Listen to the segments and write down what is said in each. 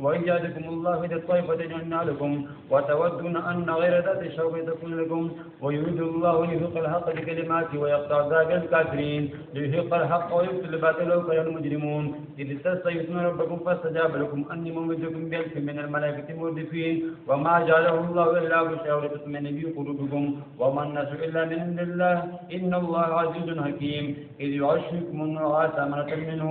وإن جادكم الله إلى الطيبة جمعنا لكم وتودون أن غير ذات الشوق تكون لكم ويريد الله ليحق الحق بكلماته ويقطع ذاك الكافرين ليحق الحق ويقتل الباطل لو المجرمون إذ استستيقظون ربكم فاستجاب لكم أني ممدكم بألف من الملائكة مردفين وما جعله الله إلا بشرى ولتطمئن به قلوبكم وما الناس إلا من عند الله إن الله عزيز حكيم إذ يعشكم النعاس أمنة منه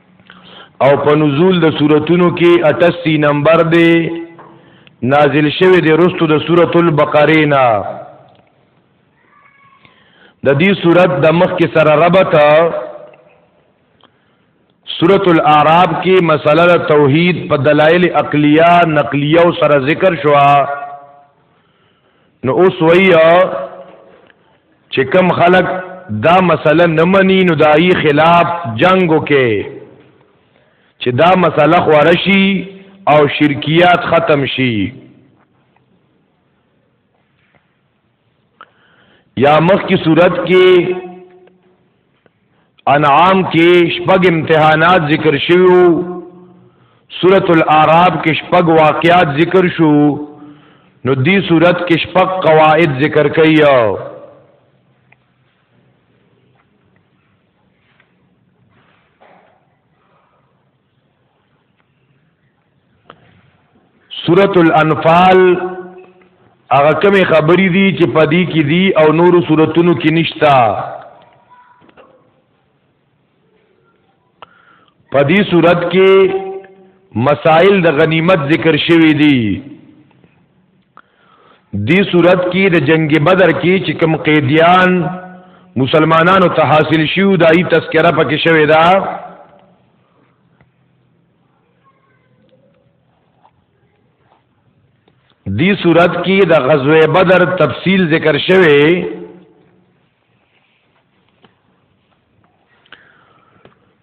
او په نزول د سوراتونو کې 88 نمبر دی نازل شوی دی رستو د سورۃ البقره نه د دې سورۃ د مخ کې سره ربط سورۃ الاعراف کې مسله د توحید په دلایل عقلیه نقلیه او سره ذکر شوه نو اوس ویا چې کم خلک دا مسله نه مني نو دای خلاف جنگ وکي چې دا مسله خورشي او شرکیات ختم شي یا مخ کی صورت کې انعام کې شپږ امتحانات ذکر شویو سورۃ الاعراف کې شپږ واقعات ذکر شو نو دی صورت کې شپږ قواعد ذکر کړي سورۃ الانفال هغه کومې خبرې دي چې پدې کې دي او نورو سوراتونو کې نشتا پدې سورۃ کې مسائل د غنیمت ذکر شوی دي دی صورت کې د جنگ بدر کې چې کوم قیدیان مسلمانانو ته حاصل شیو دای تذکرہ پکې شوی دا دی صورت کې د غزوه بدر تفصیل ذکر شوه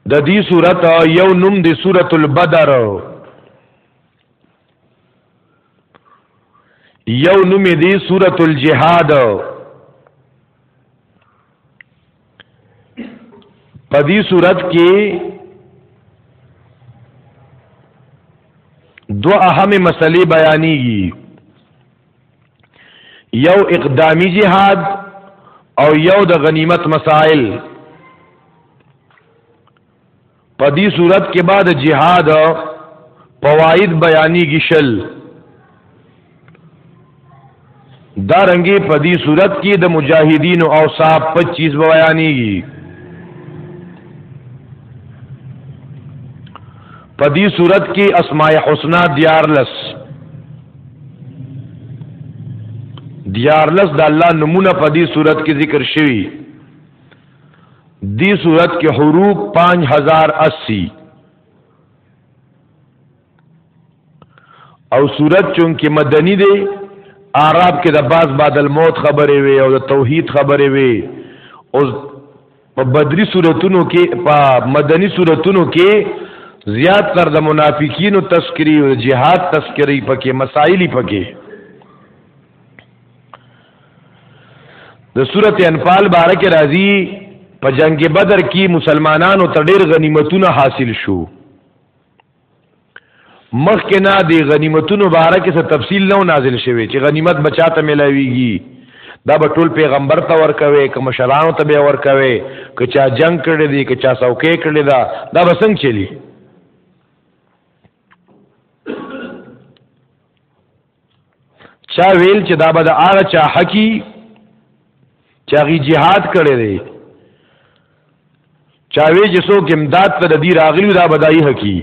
د دې صورت یو نوم دی سورۃ البدر یو نوم دی سورۃ الجهاد په دې صورت کې دو اهم مسلې بیانېږي یو اقدامی جهاد او یو د غنیمت مسائل په دې صورت کې بعد جهاد فواید بیانېږي شل دا رنګي په دې صورت کې د مجاهدینو او صاحب 25 بیانېږي په دې صورت کې اسماء الحسنا دیارلس دیارلس د الله نمونه په دې صورت کې ذکر شوی دی صورت کې حروف 5080 او صورت چون کې مدنی دی عرب کې د باز بعد الموت خبرې وي او د توحید خبرې وي او په بدری صورتونو کې په مدنی صورتونو کې زیات تر د منافقینو تذکری او جهاد تذکری پکې مسائلی پکې د سورته انفال بارک راضی په جنگ بدر کې مسلمانانو ته ډېر غنیمتونه حاصل شو مخکې نه دی غنیمتونو باره کې څه تفصیل نه نازل شوی چې غنیمت بچاته ملاویږي دا به ټول پیغمبر ته ورکوي که مشرانو ته به ورکوي که چا جنگ کړی دی که چا څوکۍ کړی دا دا به څنګه چلی چا ویل چې دا به د هغه چا حقي چې هغه jihad کړی دی چا وی چې څوک امداد ته د دې راغلی دا به دای حقي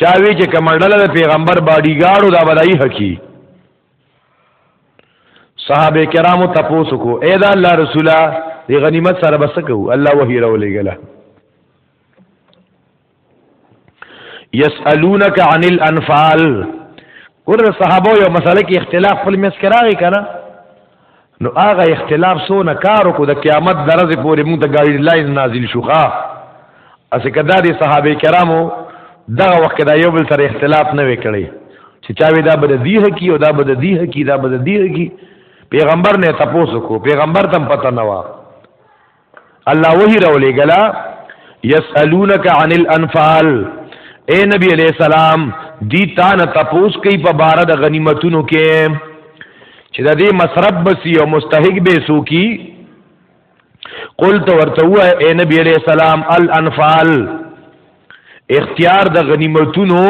چا وی چې کمنډل د پیغمبر باډي ګاړو دا به دای حقي صحابه کرامو تپوس کو اے دا الله رسوله دی غنیمت سره بس کو الله وحی راولې ګله یسالونک عن الانفال ګور صحابه یو مسله کې اختلاف خپل مس کراږي کنه نو هغه اختلاف سو نه کارو کو د قیامت درځ پورې موږ ته ګایډ لاین نازل شوخه اسه کدا دي صحابه کرامو دا وخت دا یو بل سره اختلاف نه وکړي چې چا وی دا بد دی حقي او دا بد دی حقي دا بد دی حقي پیغمبر نه تاسو کو پیغمبر تم پته نه و الله وحی راولې ګلا یسالونک عن الانفال اے نبی علیہ السلام دی تا نه تپوس کوي په بار د غنیمتونو کې چې د دې مصرف بسی او مستحق به سو کی قلت ورته وای اے نبی علیہ السلام الانفال اختیار د غنیمتونو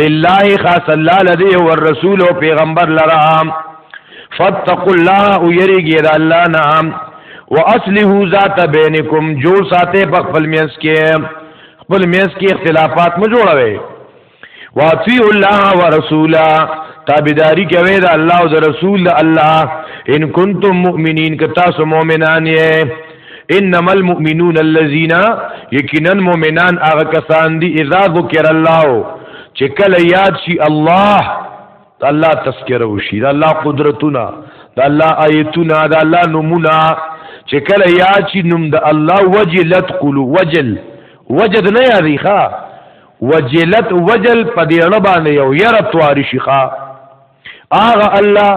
لله خاص الله لدی او رسول او پیغمبر لرا فتقوا الله او یریږي د الله نام واصله ذات بینکم جو ساته په خپل میس کې خپل میس کې اختلافات مو جوړوي واطیع الله ورسولا تابعداری کوي د الله او د رسول الله ان کنتم مؤمنین که تاسو مؤمنان یې انما المؤمنون الذين یقینا مؤمنان هغه کسان دي اذا ذکر الله چې کله یاد شي الله الله تذکر وشي دا الله قدرتونه دا الله آیتونه دا الله نمونه چې کله یاد شي نوم د الله وجلت قلو وجل وجد نه یادی ښا وجلت وجل په دې اړه باندې یو یره تواری شي ښا هغه الله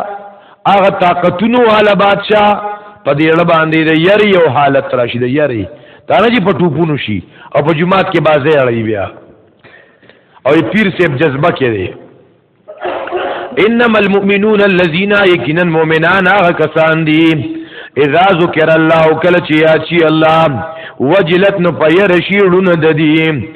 هغه طاقتونو والا بادشاہ په دې اړه باندې د یری یو حالت راشي د یری دا نه چې په ټوپونو شي او په جمعات کې بازه اړي بیا او پیر سیب جذبه کې دی انما المؤمنون الذين يكنن مؤمنان هغه کسان دي اذا ذکر الله کله چې یا چې الله وجلت نو پیر شي ړونه د دې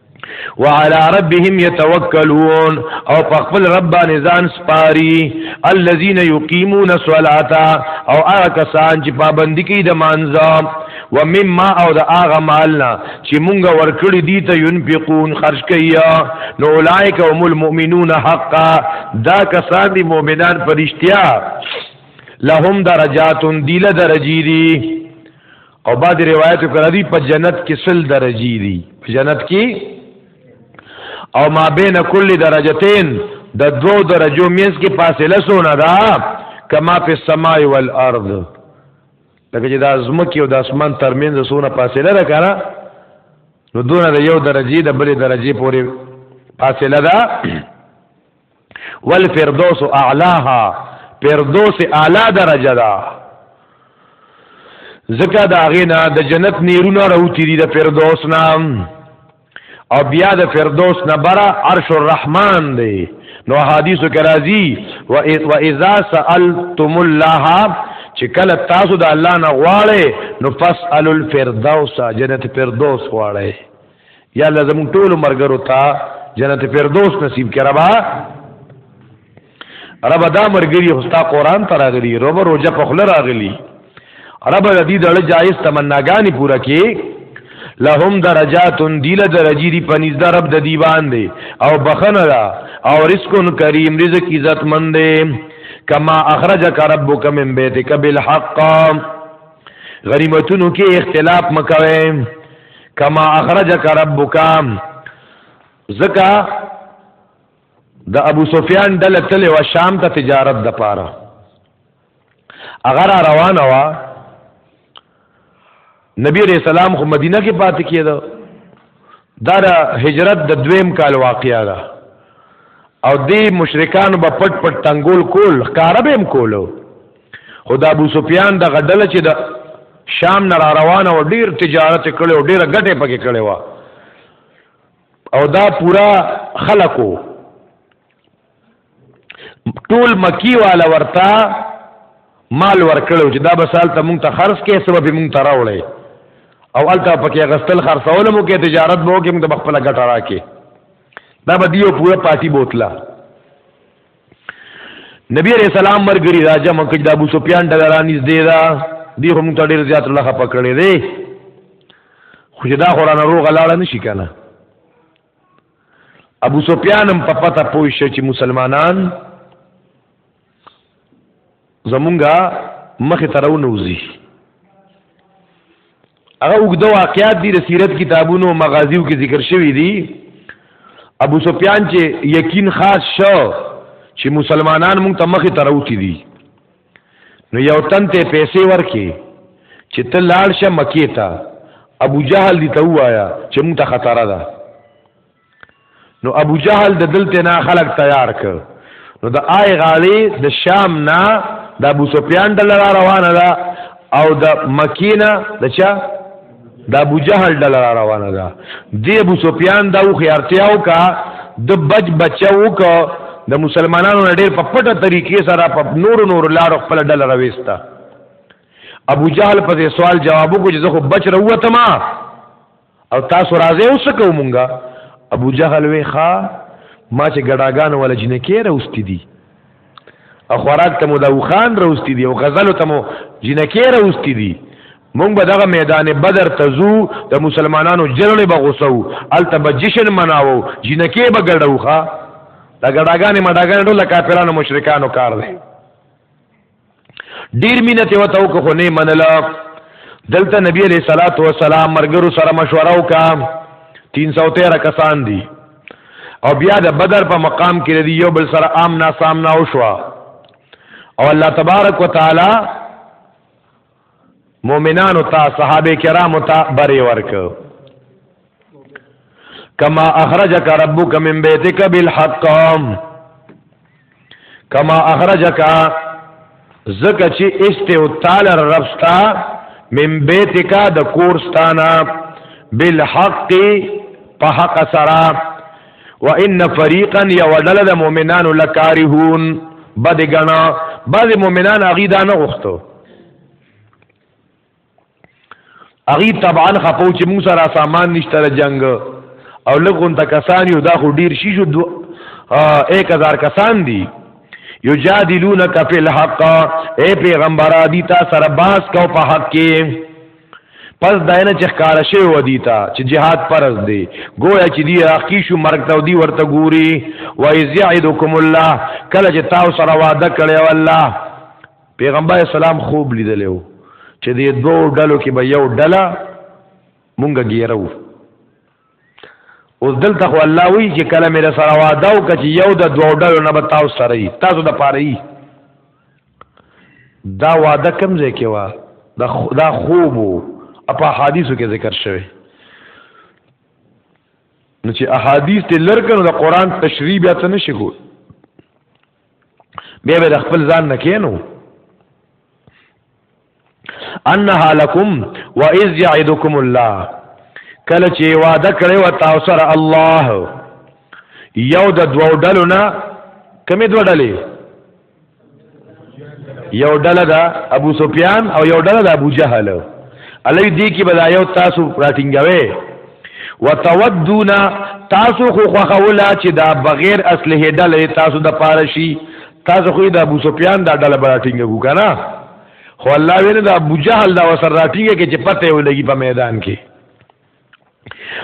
وعلى ربهم يتوکلون او په خپل رب باندې ځان سپاري الذين يقيمون الصلاه او هغه کسان چې پابندي کوي د مانځه ومما او د هغه مالنا چې مونږ ورکړي دي ته ينفقون خرج کوي نو اولئک هم المؤمنون حقا دا کسان دي مؤمنان فرشتیا لهم درجات دیل درجی دی او بعد روایتو کرا دی په جنت کې سل درجی دی په جنت کې او ما بین کل درجتین د دو درجو مینس کې فاصله سونه دا کما په سماء والارض لکه چې د ازمکه او د اسمان ترمنځ سونه فاصله ده کنه نو دونه د یو درجی د بلې درجی پورې فاصله ده والفردوس اعلاها فردوس اعلی درجه ده زکه دا غینا د جنت نیرونه راوتی دي د فردوس نام او بیا د فردوس نه برا عرش الرحمن دی نو حدیث کې راځي و اذا سالتم الله چې کله تاسو د الله نه غواړئ نو فاسالو الفردوس جنت فردوس غواړئ یا الله زمون ټول مرګرو ته جنت فردوس نصیب کړه ربا رب دا مرګری هستا قران ته راغلی رب روزه په خله راغلی رب د دې دړه جایز تمناګانی پورا کی لهم درجات دیل درجی دی پنیز در رب د دی باندې او بخنه دا او رزق کریم رزق عزت مند کما اخرجک ربک من بیتک بالحق غنیمتونو کې اختلاف مکوئ کما اخرجک ربک زکا د ابو سفیان دله تل و شام ته تجارت د پاره اگر روانه وا نبی علیہ السلام خو مدینه کې پاتې کېده دا د هجرت د دویم کال واقعیا ده او دی مشرکان به پټ پټ تنگول کول ښکارا به هم کولو خو د ابو سفیان د غډله چې د شام نه را روانه و ډیر تجارت کړي او ډیره ګټه پکې کړي و او دا پورا خلکو ټول مکی والا ورتا مال ورکړو چې دا بسال ته مونږ ته خرج کې سبب مونږ ته راوړي او الته پکې غستل خرڅول مو کې تجارت مو کې مونږ د خپل ګټه راکې دا به دیو پورا پاتی بوتله نبی علیہ السلام مرګری دا جمع کړ د ابو سفیان ډګران نږدې دا دی هم ته ډیر زیات لخه پکړې دی خو دا قران روغ لاړه نشي کنه ابو سفیان هم په پته پوه شو چې مسلمانان زمونږه مخه ترونه وزي هغه وګدو واقعات دي د سیرت کتابونو مغازیو کې ذکر شوی دي ابو سفیان چې یقین خاص شو چې مسلمانان مونږ ته مخې ته راوتی دي نو یو تن ته پیسې ورکې چې ته لاړ شه مکې ته ابو جهل دې ته وایا چې مونږ ته خطر ده نو ابو جهل د دلته نه خلق تیار ک نو د آی غالی د شام نه د ابو سفیان ډله را روانه ده او د مکینه د چا د ابو جهل ډله را روانه ده دی ابو سفیان دا خو ارتیاو کا د بچ بچو کا د مسلمانانو ډیر په پټه طریقې سره په نور نور لار خپل ډله راويستا ابو جهل په سوال جوابو کو چې زه خو بچ روته ما او تاسو راځي اوس کو مونږه ابو جهل وی خا ما چې ګډاګان ول جنکی راوستي دي او خوراک ته مو دا وخان راوستي دي او غزل ته مو جنکی راوستي دي مونږ به دغه میدان بدر ته زو د مسلمانانو جرړې به غوسو الته به جشن مناوو جنکی به ګډو ښا دا ګډاګانې مډاګانې ټول کافرانو مشرکانو کار دی ډیر مینه ته وته کو خو نه منله دلته نبی علیہ الصلوۃ والسلام مرګرو سره مشوره وکا 313 کسان دي او بیا د بدر په مقام کې دی یو بل سره عام نا سامنا وشوا او الله تبارک وتعالى مؤمنانو ته صحابه کرامو ته بری ورک کما اخرجک ربک من بیتک بالحق کما اخرجک زکه چې استه او تعالی ربستا من بیتک د کورستانا بالحق په حق سره وان فريقا يودل د مؤمنانو لکارهون بد غنا بعض مؤمنان اغي دا نه غوښتو اغي طبعا خپو چې موږ سره سامان نشته د جنگ او لګون ته کسان یو دا خو ډیر شي شو 1000 کسان دي یجادلونک فی الحق اے پیغمبر ادی تا سره باس کو په حق کې پس داینه چې ښکارا شی و دی تا چې jihad فرض دی گویا چې دی راخی شو مرګ ته دی ورته ګوري و یذعدکم الله کله چې تاسو سره وعده کړی والله پیغمبر اسلام خوب لیدلی وو چې د دوو ډلو کې به یو ډله مونږ ګیرو اوس دلته خو الله وی چې کله مې سره واده وکړ چې یو د دوو ډلو نه به تاسو سره یي تاسو د پاره یي دا واده کم ځای کې وا دا خوب وو په حدیثو کې ذکر شوی نو چې احادیث ته لرکنو د قران تشریح بیا څه نشي کوي بیا به خپل ځان نه کینو انها لکم واذ یعدکم الله کله چې وعده کړی و تاسو سره الله یو د دوو ډلو نه کمی دوه ډلې یو ډله ده ابو سفیان او یو ډله ده ابو جهل علی دی کې بدا یو تاسو راټینګوي وتودون تاسو خو خوخولا چې دا بغیر اصله ډلې تاسو د پاره شي تاسو خو د ابو سفیان دا ډله براټینګ کو کنه خو الله ویني دا ابو جهل دا وسر راټینګ کې چې پته ولګي په میدان کې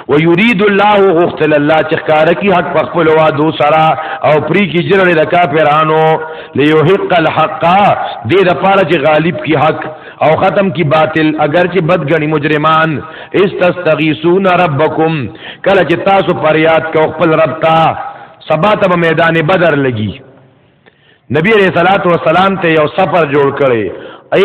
ويريد الله غختل الله چې ښکار کی حق په خپل وادو سرا او پری کی جره د کافرانو ليحق الحق دې د پاره چې غالب کی حق او ختم کی باطل اگر چې بد غنی مجرمان استستغیثون ربکم کله چې تاسو فریاد کو خپل رب ته سبا ته میدان بدر لګي نبی علیہ الصلوۃ والسلام ته یو سفر جوړ کړي